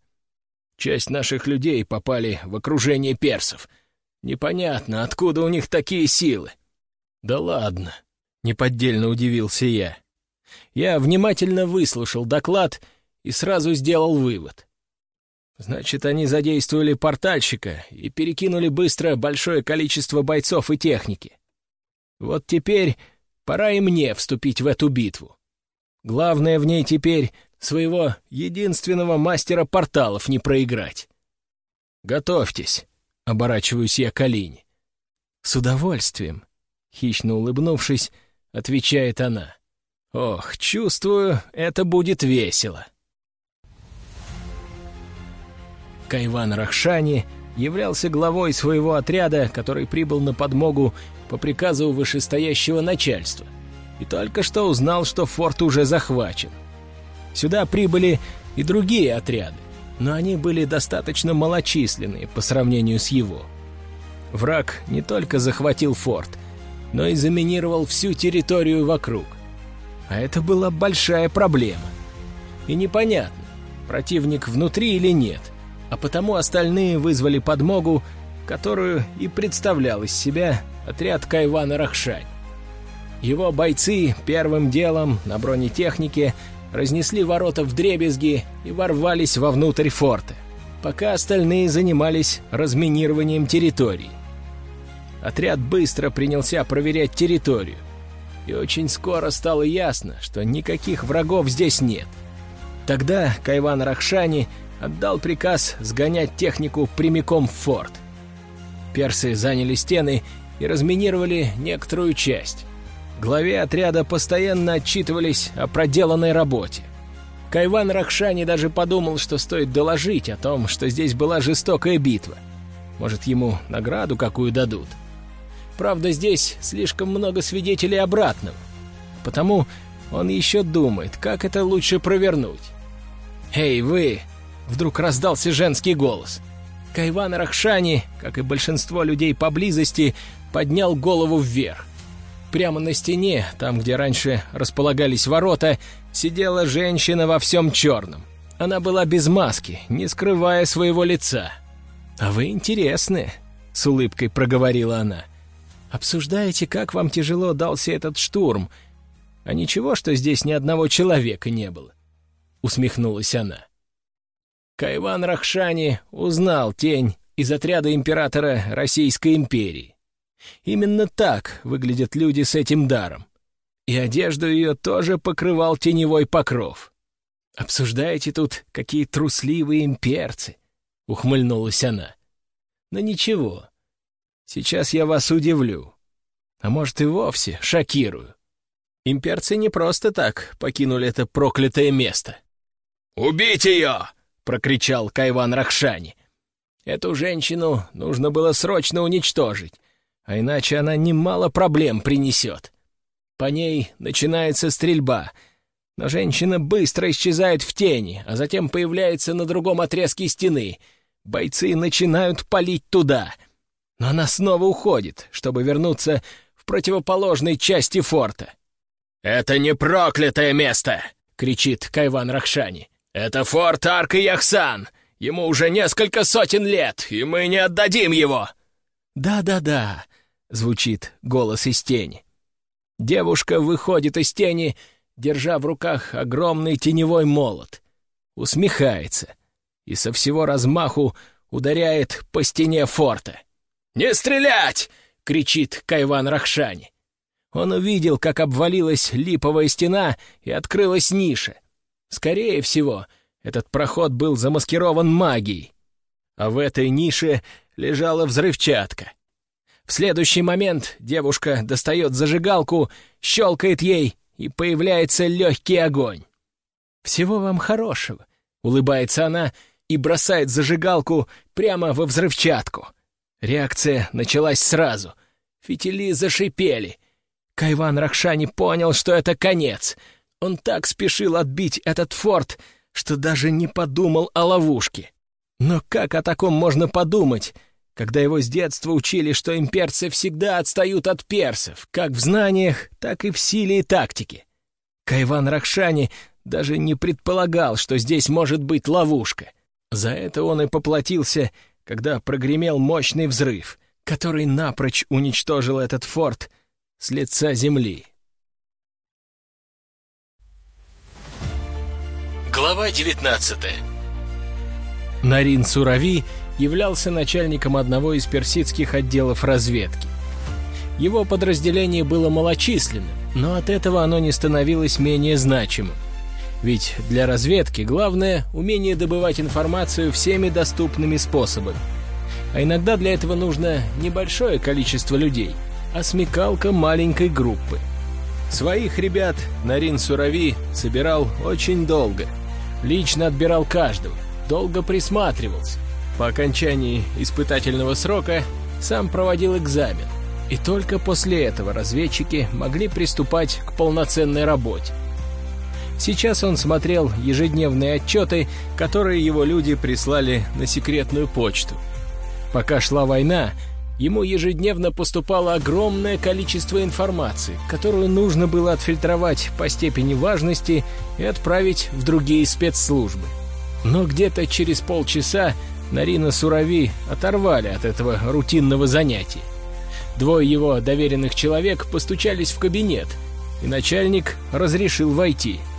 «Часть наших людей попали в окружение персов. Непонятно, откуда у них такие силы». «Да ладно», — неподдельно удивился я. Я внимательно выслушал доклад и сразу сделал вывод. Значит, они задействовали портальщика и перекинули быстро большое количество бойцов и техники. Вот теперь пора и мне вступить в эту битву. Главное в ней теперь своего единственного мастера порталов не проиграть. «Готовьтесь», — оборачиваюсь я к Алине. «С удовольствием», — хищно улыбнувшись, — отвечает она. «Ох, чувствую, это будет весело». Кайван Рахшани являлся главой своего отряда, который прибыл на подмогу по приказу вышестоящего начальства, и только что узнал, что форт уже захвачен. Сюда прибыли и другие отряды, но они были достаточно малочисленные по сравнению с его. Враг не только захватил форт, но и заминировал всю территорию вокруг. А это была большая проблема. И непонятно, противник внутри или нет, а потому остальные вызвали подмогу, которую и представлял из себя отряд Кайвана Рахшань. Его бойцы первым делом на бронетехнике разнесли ворота в дребезги и ворвались вовнутрь форта, пока остальные занимались разминированием территории. Отряд быстро принялся проверять территорию, и очень скоро стало ясно, что никаких врагов здесь нет. Тогда Кайван Рахшани отдал приказ сгонять технику прямиком в форт. Персы заняли стены и разминировали некоторую часть. Главе отряда постоянно отчитывались о проделанной работе. Кайван Рахшани даже подумал, что стоит доложить о том, что здесь была жестокая битва. Может, ему награду какую дадут. Правда, здесь слишком много свидетелей обратного. Потому он еще думает, как это лучше провернуть. «Эй, вы!» — вдруг раздался женский голос. Кайван Рахшани, как и большинство людей поблизости, поднял голову вверх. Прямо на стене, там, где раньше располагались ворота, сидела женщина во всем черном. Она была без маски, не скрывая своего лица. «А вы интересны», — с улыбкой проговорила она. «Обсуждаете, как вам тяжело дался этот штурм, а ничего, что здесь ни одного человека не было», — усмехнулась она. Кайван Рахшани узнал тень из отряда императора Российской империи. Именно так выглядят люди с этим даром. И одежду ее тоже покрывал теневой покров. «Обсуждаете тут, какие трусливые имперцы!» — ухмыльнулась она. «Но ничего, сейчас я вас удивлю. А может, и вовсе шокирую. Имперцы не просто так покинули это проклятое место». «Убить ее!» — прокричал Кайван Рахшани. «Эту женщину нужно было срочно уничтожить, а иначе она немало проблем принесет. По ней начинается стрельба, но женщина быстро исчезает в тени, а затем появляется на другом отрезке стены. Бойцы начинают палить туда, но она снова уходит, чтобы вернуться в противоположной части форта. «Это не проклятое место!» — кричит Кайван Рахшани. «Это форт Арк и Яхсан! Ему уже несколько сотен лет, и мы не отдадим его!» «Да-да-да», звучит голос из тени. Девушка выходит из тени, держа в руках огромный теневой молот. Усмехается и со всего размаху ударяет по стене форта. «Не стрелять!» — кричит Кайван Рахшани. Он увидел, как обвалилась липовая стена и открылась ниша. Скорее всего, этот проход был замаскирован магией. А в этой нише лежала взрывчатка. В следующий момент девушка достает зажигалку, щелкает ей, и появляется легкий огонь. «Всего вам хорошего», — улыбается она и бросает зажигалку прямо во взрывчатку. Реакция началась сразу. Фитили зашипели. Кайван Рахшани понял, что это конец. Он так спешил отбить этот форт, что даже не подумал о ловушке. Но как о таком можно подумать, когда его с детства учили, что имперцы всегда отстают от персов, как в знаниях, так и в силе и тактике. Кайван Рахшани даже не предполагал, что здесь может быть ловушка. За это он и поплатился, когда прогремел мощный взрыв, который напрочь уничтожил этот форт с лица земли. Глава 19 Нарин Сурави являлся начальником одного из персидских отделов разведки. Его подразделение было малочисленным, но от этого оно не становилось менее значимым. Ведь для разведки главное — умение добывать информацию всеми доступными способами. А иногда для этого нужно небольшое количество людей, а смекалка маленькой группы. Своих ребят Нарин Сурави собирал очень долго. Лично отбирал каждого, долго присматривался, по окончании испытательного срока сам проводил экзамен, и только после этого разведчики могли приступать к полноценной работе. Сейчас он смотрел ежедневные отчеты, которые его люди прислали на секретную почту. Пока шла война, ему ежедневно поступало огромное количество информации, которую нужно было отфильтровать по степени важности и отправить в другие спецслужбы. Но где-то через полчаса Нарина Сурави оторвали от этого рутинного занятия. Двое его доверенных человек постучались в кабинет, и начальник разрешил войти –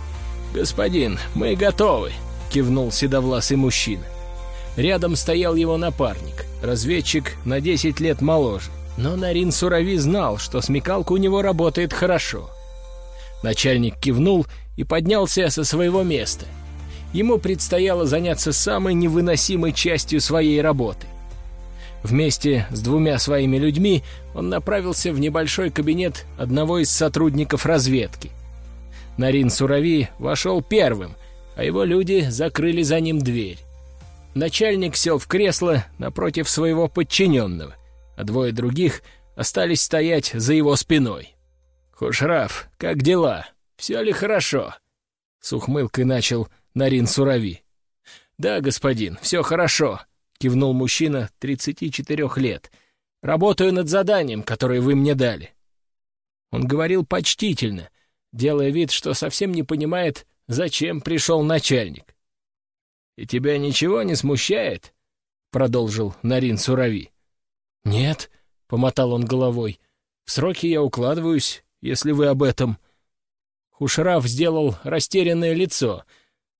«Господин, мы готовы», — кивнул седовласый мужчина. Рядом стоял его напарник, разведчик на 10 лет моложе. Но Нарин Сурави знал, что смекалка у него работает хорошо. Начальник кивнул и поднялся со своего места. Ему предстояло заняться самой невыносимой частью своей работы. Вместе с двумя своими людьми он направился в небольшой кабинет одного из сотрудников разведки — Нарин Сурави вошел первым, а его люди закрыли за ним дверь. Начальник сел в кресло напротив своего подчиненного, а двое других остались стоять за его спиной. «Хушраф, как дела? Все ли хорошо?» С ухмылкой начал Нарин Сурави. «Да, господин, все хорошо», — кивнул мужчина 34 лет. «Работаю над заданием, которое вы мне дали». Он говорил почтительно, делая вид, что совсем не понимает, зачем пришел начальник. «И тебя ничего не смущает?» — продолжил Нарин Сурави. «Нет», — помотал он головой, — «в сроки я укладываюсь, если вы об этом». Хушраф сделал растерянное лицо,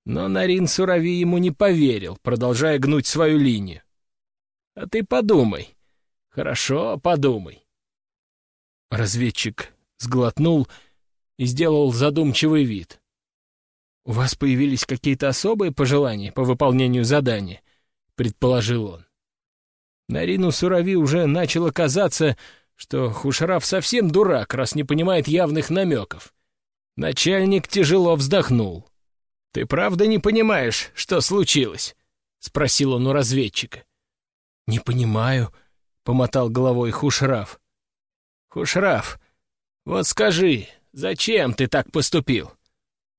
но Нарин Сурави ему не поверил, продолжая гнуть свою линию. «А ты подумай. Хорошо, подумай». Разведчик сглотнул и сделал задумчивый вид. «У вас появились какие-то особые пожелания по выполнению задания?» — предположил он. Нарину Сурави уже начало казаться, что Хушраф совсем дурак, раз не понимает явных намеков. Начальник тяжело вздохнул. «Ты правда не понимаешь, что случилось?» — спросил он у разведчика. «Не понимаю», — помотал головой Хушраф. «Хушраф, вот скажи, Зачем ты так поступил?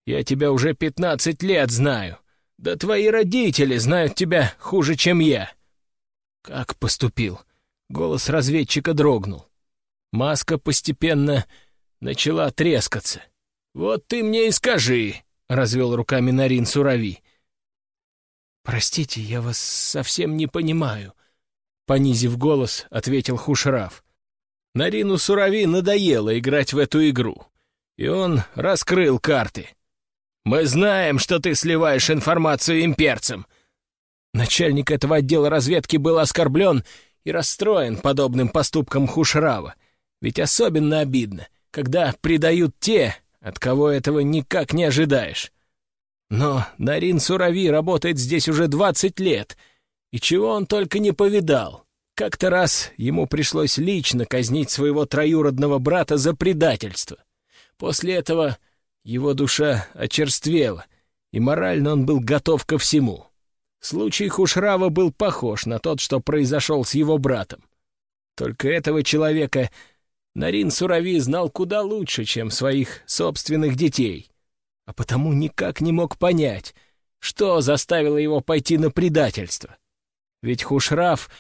Я тебя уже пятнадцать лет знаю. Да твои родители знают тебя хуже, чем я». «Как поступил?» Голос разведчика дрогнул. Маска постепенно начала трескаться. «Вот ты мне и скажи», — развел руками Нарин Сурави. «Простите, я вас совсем не понимаю», — понизив голос, ответил Хушраф. Нарину Сурави надоело играть в эту игру и он раскрыл карты. «Мы знаем, что ты сливаешь информацию имперцам!» Начальник этого отдела разведки был оскорблен и расстроен подобным поступком Хушрава, ведь особенно обидно, когда предают те, от кого этого никак не ожидаешь. Но Нарин Сурави работает здесь уже двадцать лет, и чего он только не повидал. Как-то раз ему пришлось лично казнить своего троюродного брата за предательство — После этого его душа очерствела, и морально он был готов ко всему. Случай Хушрава был похож на тот, что произошел с его братом. Только этого человека Нарин Сурави знал куда лучше, чем своих собственных детей, а потому никак не мог понять, что заставило его пойти на предательство. Ведь Хушрав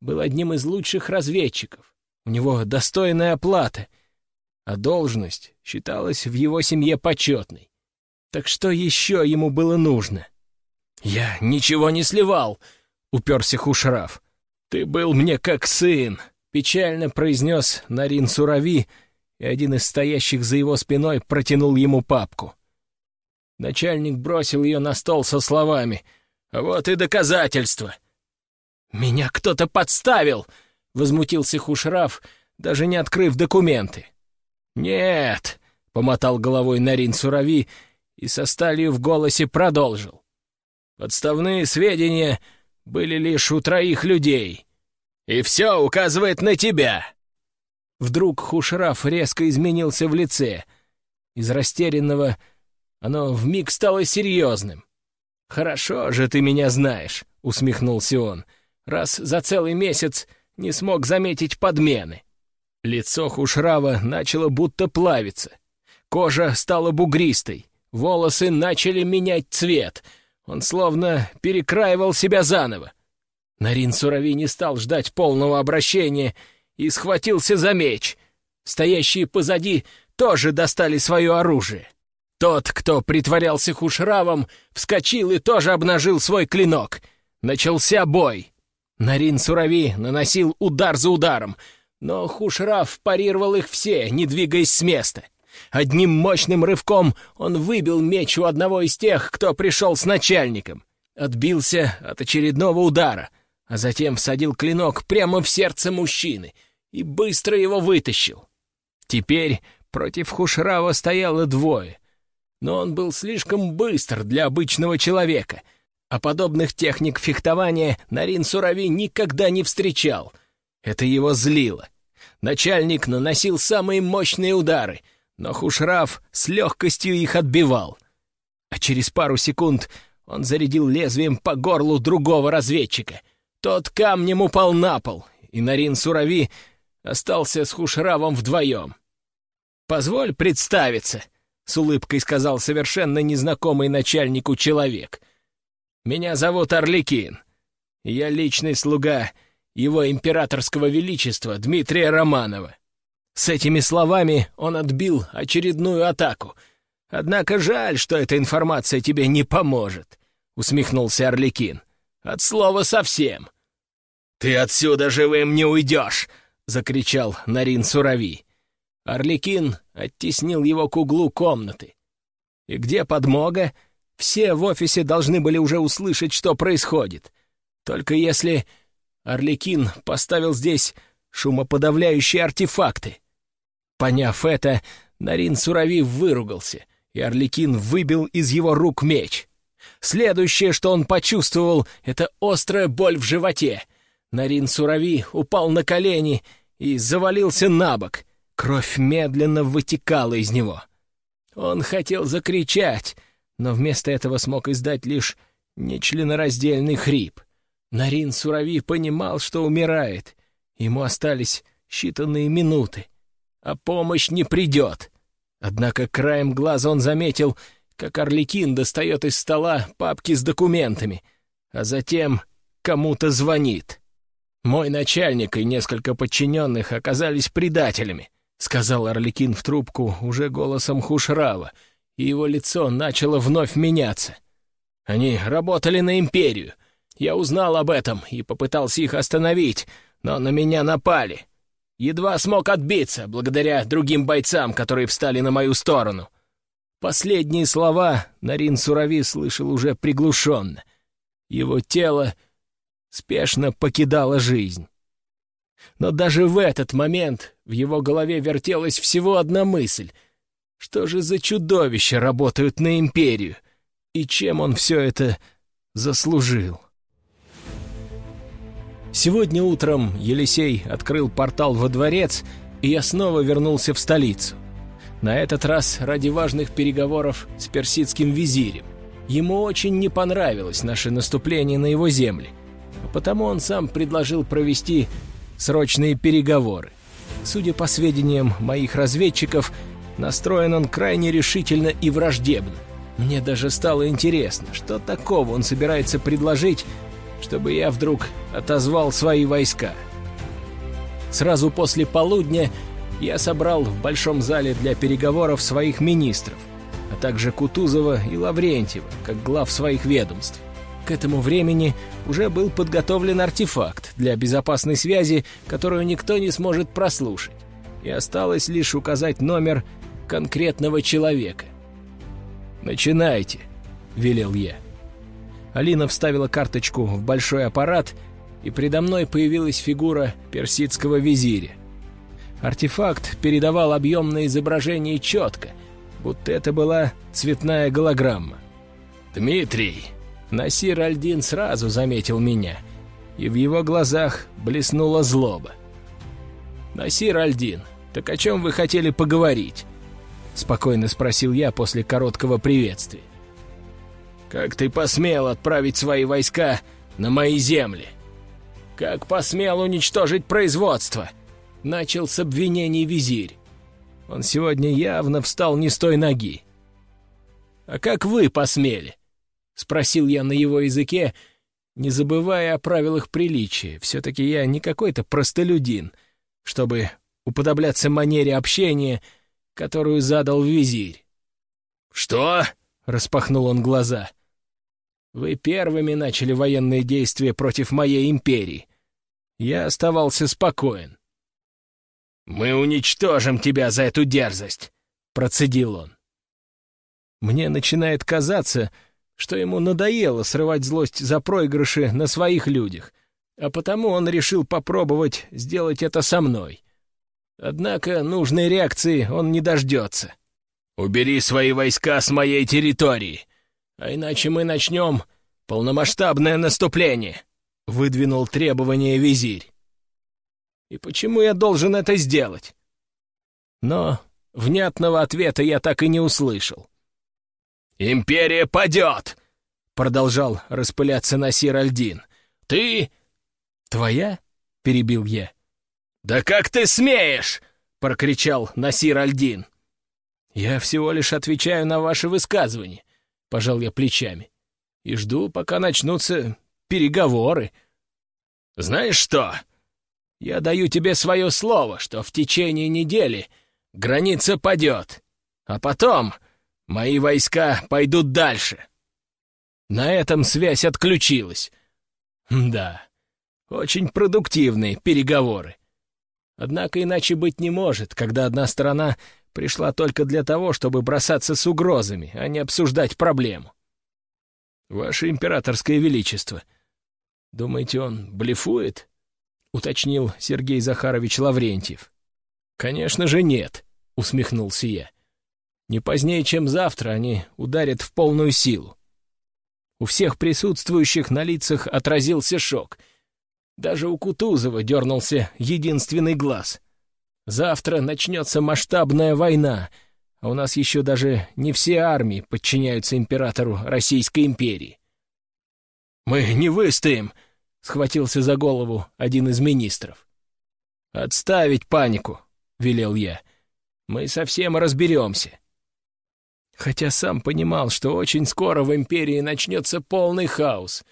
был одним из лучших разведчиков, у него достойная оплата — а должность считалась в его семье почетной. Так что еще ему было нужно? «Я ничего не сливал», — уперся Хушраф. «Ты был мне как сын», — печально произнес Нарин Сурави, и один из стоящих за его спиной протянул ему папку. Начальник бросил ее на стол со словами «Вот и доказательства». «Меня кто-то подставил!» — возмутился Хушраф, даже не открыв документы. «Нет», — помотал головой Нарин Сурави и со сталью в голосе продолжил. «Подставные сведения были лишь у троих людей, и все указывает на тебя». Вдруг Хушраф резко изменился в лице. Из растерянного оно вмиг стало серьезным. «Хорошо же ты меня знаешь», — усмехнулся он, «раз за целый месяц не смог заметить подмены. Лицо Хушрава начало будто плавиться. Кожа стала бугристой, волосы начали менять цвет. Он словно перекраивал себя заново. Нарин Сурави не стал ждать полного обращения и схватился за меч. Стоящие позади тоже достали свое оружие. Тот, кто притворялся хушравом, вскочил и тоже обнажил свой клинок. Начался бой. Нарин Сурави наносил удар за ударом, но Хушрав парировал их все, не двигаясь с места. Одним мощным рывком он выбил меч у одного из тех, кто пришел с начальником. Отбился от очередного удара, а затем всадил клинок прямо в сердце мужчины и быстро его вытащил. Теперь против Хушрава стояло двое, но он был слишком быстр для обычного человека, а подобных техник фехтования Нарин Сурави никогда не встречал. Это его злило. Начальник наносил самые мощные удары, но Хушрав с легкостью их отбивал. А через пару секунд он зарядил лезвием по горлу другого разведчика. Тот камнем упал на пол, и Нарин Сурави остался с Хушравом вдвоем. «Позволь представиться», — с улыбкой сказал совершенно незнакомый начальнику человек. «Меня зовут Орликин. Я личный слуга его императорского величества Дмитрия Романова. С этими словами он отбил очередную атаку. Однако жаль, что эта информация тебе не поможет, — усмехнулся Орликин. От слова совсем. «Ты отсюда живым не уйдешь!» — закричал Нарин Сурави. Орликин оттеснил его к углу комнаты. И где подмога? Все в офисе должны были уже услышать, что происходит. Только если Орликин поставил здесь шумоподавляющие артефакты. Поняв это, Нарин Сурави выругался, и Орликин выбил из его рук меч. Следующее, что он почувствовал, — это острая боль в животе. Нарин Сурави упал на колени и завалился на бок. Кровь медленно вытекала из него. Он хотел закричать, но вместо этого смог издать лишь нечленораздельный хрип. Нарин Сурави понимал, что умирает. Ему остались считанные минуты, а помощь не придет. Однако краем глаза он заметил, как Орликин достает из стола папки с документами, а затем кому-то звонит. «Мой начальник и несколько подчиненных оказались предателями», — сказал Орликин в трубку уже голосом Хушрава, и его лицо начало вновь меняться. «Они работали на империю, я узнал об этом и попытался их остановить, но на меня напали. Едва смог отбиться, благодаря другим бойцам, которые встали на мою сторону. Последние слова Нарин Сурави слышал уже приглушенно. Его тело спешно покидало жизнь. Но даже в этот момент в его голове вертелась всего одна мысль. Что же за чудовища работают на империю? И чем он все это заслужил? Сегодня утром Елисей открыл портал во дворец, и я снова вернулся в столицу. На этот раз ради важных переговоров с персидским визирем. Ему очень не понравилось наше наступление на его земли, а потому он сам предложил провести срочные переговоры. Судя по сведениям моих разведчиков, настроен он крайне решительно и враждебно. Мне даже стало интересно, что такого он собирается предложить чтобы я вдруг отозвал свои войска. Сразу после полудня я собрал в большом зале для переговоров своих министров, а также Кутузова и Лаврентьева, как глав своих ведомств. К этому времени уже был подготовлен артефакт для безопасной связи, которую никто не сможет прослушать, и осталось лишь указать номер конкретного человека. «Начинайте», — велел я. Алина вставила карточку в большой аппарат, и предо мной появилась фигура персидского визиря. Артефакт передавал объемное изображение четко, будто это была цветная голограмма. «Дмитрий!» Насир Альдин сразу заметил меня, и в его глазах блеснула злоба. «Насир Альдин, так о чем вы хотели поговорить?» — спокойно спросил я после короткого приветствия. Как ты посмел отправить свои войска на мои земли? Как посмел уничтожить производство?» Начал с обвинений визирь. Он сегодня явно встал не с той ноги. «А как вы посмели?» — спросил я на его языке, не забывая о правилах приличия. Все-таки я не какой-то простолюдин, чтобы уподобляться манере общения, которую задал визирь. «Что?» — распахнул он глаза. «Вы первыми начали военные действия против моей империи. Я оставался спокоен». «Мы уничтожим тебя за эту дерзость», — процедил он. Мне начинает казаться, что ему надоело срывать злость за проигрыши на своих людях, а потому он решил попробовать сделать это со мной. Однако нужной реакции он не дождется. «Убери свои войска с моей территории, а иначе мы начнем полномасштабное наступление», — выдвинул требование визирь. «И почему я должен это сделать?» Но внятного ответа я так и не услышал. «Империя падет!» — продолжал распыляться Насир Альдин. «Ты...» «Твоя?» — перебил я. «Да как ты смеешь!» — прокричал Насир Альдин. «Я всего лишь отвечаю на ваши высказывания», — пожал я плечами, «и жду, пока начнутся переговоры». «Знаешь что? Я даю тебе свое слово, что в течение недели граница падет, а потом Мои войска пойдут дальше. На этом связь отключилась. Да, очень продуктивные переговоры. Однако иначе быть не может, когда одна сторона пришла только для того, чтобы бросаться с угрозами, а не обсуждать проблему. «Ваше императорское величество, думаете, он блефует?» — уточнил Сергей Захарович Лаврентьев. «Конечно же нет», — усмехнулся я. Не позднее, чем завтра, они ударят в полную силу. У всех присутствующих на лицах отразился шок. Даже у Кутузова дернулся единственный глаз. Завтра начнется масштабная война, а у нас еще даже не все армии подчиняются императору Российской империи. «Мы не выстоим!» — схватился за голову один из министров. «Отставить панику!» — велел я. «Мы совсем разберемся хотя сам понимал, что очень скоро в империи начнется полный хаос,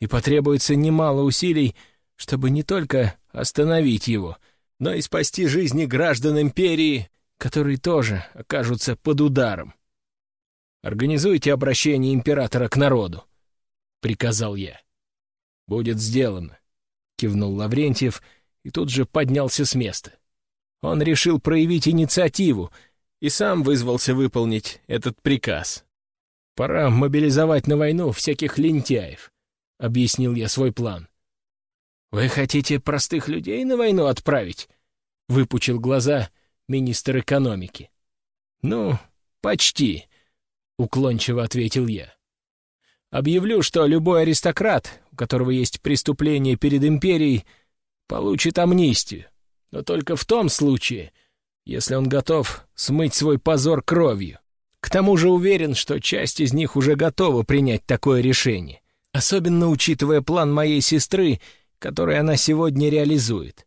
и потребуется немало усилий, чтобы не только остановить его, но и спасти жизни граждан империи, которые тоже окажутся под ударом. «Организуйте обращение императора к народу», — приказал я. «Будет сделано», — кивнул Лаврентьев и тут же поднялся с места. Он решил проявить инициативу — и сам вызвался выполнить этот приказ. «Пора мобилизовать на войну всяких лентяев», — объяснил я свой план. «Вы хотите простых людей на войну отправить?» — выпучил глаза министр экономики. «Ну, почти», — уклончиво ответил я. «Объявлю, что любой аристократ, у которого есть преступление перед империей, получит амнистию, но только в том случае, если он готов смыть свой позор кровью. К тому же уверен, что часть из них уже готова принять такое решение, особенно учитывая план моей сестры, который она сегодня реализует.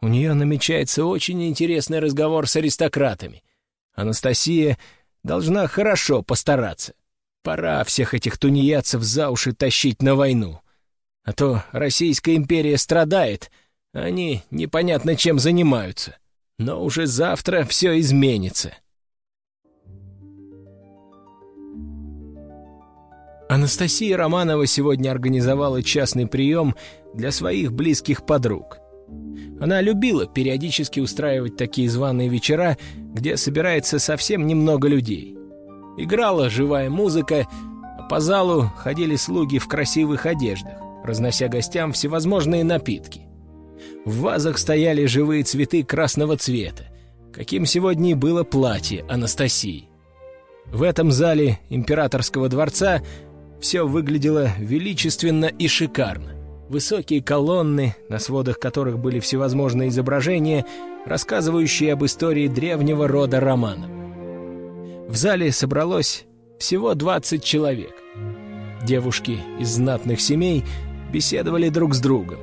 У нее намечается очень интересный разговор с аристократами. Анастасия должна хорошо постараться. Пора всех этих тунеядцев за уши тащить на войну. А то Российская империя страдает, а они непонятно чем занимаются. Но уже завтра все изменится. Анастасия Романова сегодня организовала частный прием для своих близких подруг. Она любила периодически устраивать такие званые вечера, где собирается совсем немного людей. Играла живая музыка, а по залу ходили слуги в красивых одеждах, разнося гостям всевозможные напитки. В вазах стояли живые цветы красного цвета, каким сегодня и было платье Анастасии. В этом зале императорского дворца все выглядело величественно и шикарно. Высокие колонны, на сводах которых были всевозможные изображения, рассказывающие об истории древнего рода Романов. В зале собралось всего 20 человек. Девушки из знатных семей беседовали друг с другом.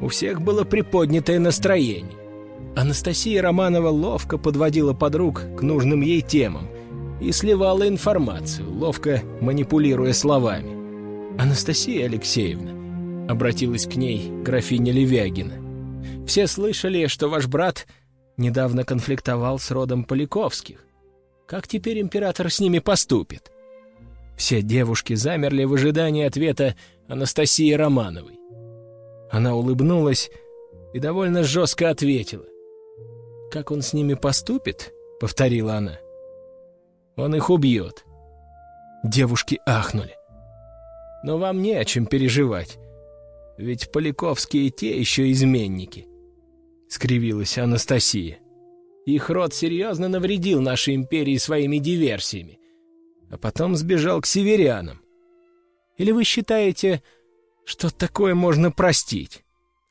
У всех было приподнятое настроение. Анастасия Романова ловко подводила подруг к нужным ей темам, и сливала информацию, ловко манипулируя словами. «Анастасия Алексеевна», — обратилась к ней графиня Левягина, «все слышали, что ваш брат недавно конфликтовал с родом Поляковских. Как теперь император с ними поступит?» Все девушки замерли в ожидании ответа Анастасии Романовой. Она улыбнулась и довольно жестко ответила. «Как он с ними поступит?» — повторила она. «Он их убьет». Девушки ахнули. «Но вам не о чем переживать, ведь Поляковские те еще изменники», — скривилась Анастасия. «Их род серьезно навредил нашей империи своими диверсиями, а потом сбежал к северянам. Или вы считаете, что такое можно простить?»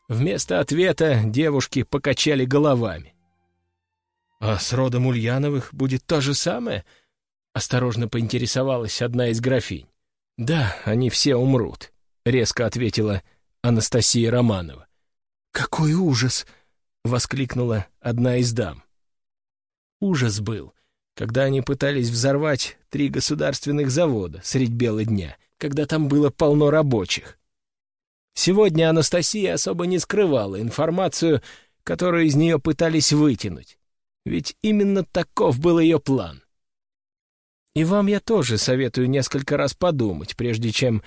Вместо ответа девушки покачали головами. «А с родом Ульяновых будет то же самое?» — осторожно поинтересовалась одна из графинь. «Да, они все умрут», — резко ответила Анастасия Романова. «Какой ужас!» — воскликнула одна из дам. Ужас был, когда они пытались взорвать три государственных завода средь бела дня, когда там было полно рабочих. Сегодня Анастасия особо не скрывала информацию, которую из нее пытались вытянуть. Ведь именно таков был ее план. И вам я тоже советую несколько раз подумать, прежде чем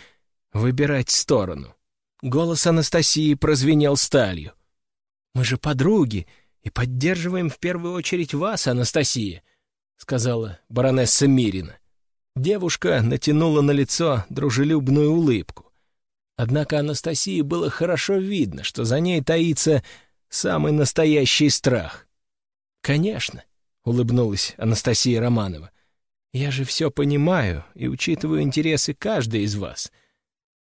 выбирать сторону. Голос Анастасии прозвенел сталью. «Мы же подруги и поддерживаем в первую очередь вас, Анастасия», — сказала баронесса Мирина. Девушка натянула на лицо дружелюбную улыбку. Однако Анастасии было хорошо видно, что за ней таится самый настоящий страх. «Конечно», — улыбнулась Анастасия Романова. «Я же все понимаю и учитываю интересы каждой из вас.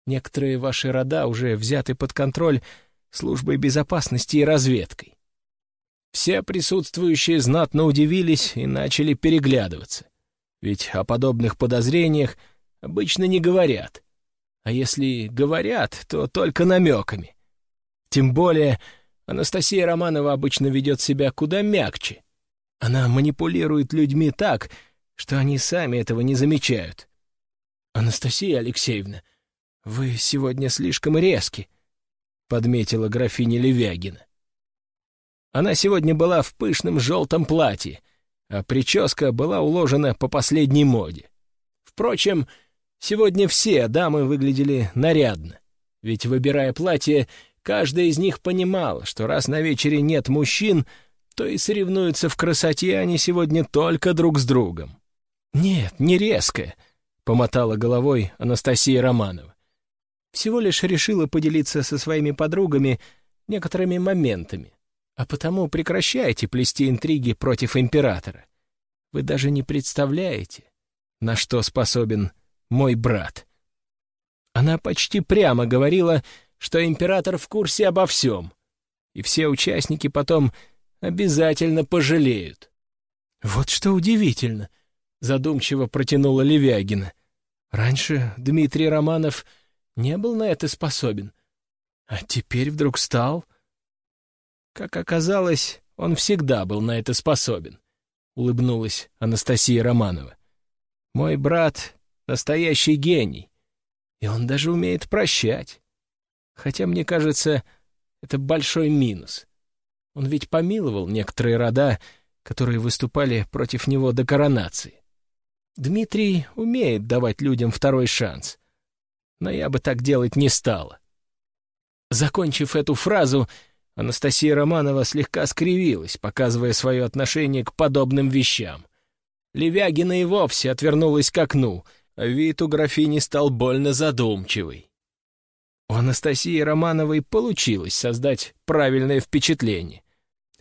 Некоторые ваши рода уже взяты под контроль службой безопасности и разведкой». Все присутствующие знатно удивились и начали переглядываться. Ведь о подобных подозрениях обычно не говорят. А если говорят, то только намеками. Тем более Анастасия Романова обычно ведет себя куда мягче. Она манипулирует людьми так, что они сами этого не замечают. «Анастасия Алексеевна, вы сегодня слишком резки», — подметила графиня Левягина. Она сегодня была в пышном желтом платье, а прическа была уложена по последней моде. Впрочем, Сегодня все дамы выглядели нарядно, ведь, выбирая платье, каждая из них понимала, что раз на вечере нет мужчин, то и соревнуются в красоте они сегодня только друг с другом. «Нет, не резко», — помотала головой Анастасия Романова. «Всего лишь решила поделиться со своими подругами некоторыми моментами, а потому прекращайте плести интриги против императора. Вы даже не представляете, на что способен мой брат. Она почти прямо говорила, что император в курсе обо всем, и все участники потом обязательно пожалеют. «Вот что удивительно», — задумчиво протянула Левягина. «Раньше Дмитрий Романов не был на это способен, а теперь вдруг стал...» Как оказалось, он всегда был на это способен, — улыбнулась Анастасия Романова. «Мой брат Настоящий гений. И он даже умеет прощать. Хотя, мне кажется, это большой минус. Он ведь помиловал некоторые рода, которые выступали против него до коронации. Дмитрий умеет давать людям второй шанс. Но я бы так делать не стала. Закончив эту фразу, Анастасия Романова слегка скривилась, показывая свое отношение к подобным вещам. Левягина и вовсе отвернулась к окну — Вид у графини стал больно задумчивый. У Анастасии Романовой получилось создать правильное впечатление.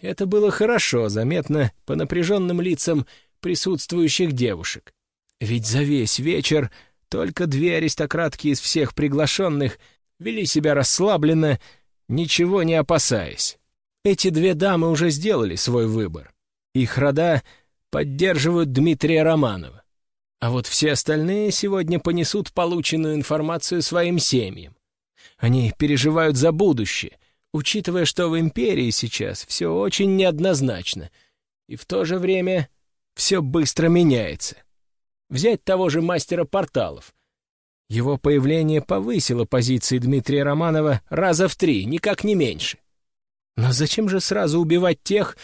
Это было хорошо заметно по напряженным лицам присутствующих девушек. Ведь за весь вечер только две аристократки из всех приглашенных вели себя расслабленно, ничего не опасаясь. Эти две дамы уже сделали свой выбор. Их рода поддерживают Дмитрия Романова. А вот все остальные сегодня понесут полученную информацию своим семьям. Они переживают за будущее, учитывая, что в империи сейчас все очень неоднозначно, и в то же время все быстро меняется. Взять того же мастера порталов. Его появление повысило позиции Дмитрия Романова раза в три, никак не меньше. Но зачем же сразу убивать тех,